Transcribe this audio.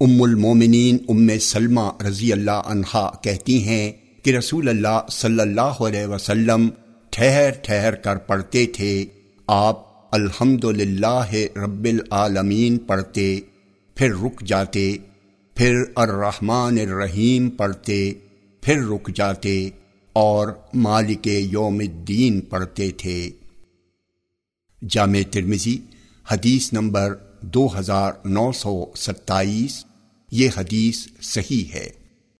ام المومنین ام سلمہ رضی اللہ عنہا کہتی ہیں کہ رسول اللہ صلی اللہ علیہ وسلم ٹھہر ٹھہر کر پڑھتے تھے۔ آپ الحمد رب العالمین پڑھتے، پھر رک جاتے، پھر الرحمن الرحیم پڑھتے، پھر رک جاتے اور مالک یوم الدین پڑھتے تھے۔ جامع ترمزی حدیث نمبر دو ہزار نو سو ستائیس۔ یہ حدیث صحیح ہے۔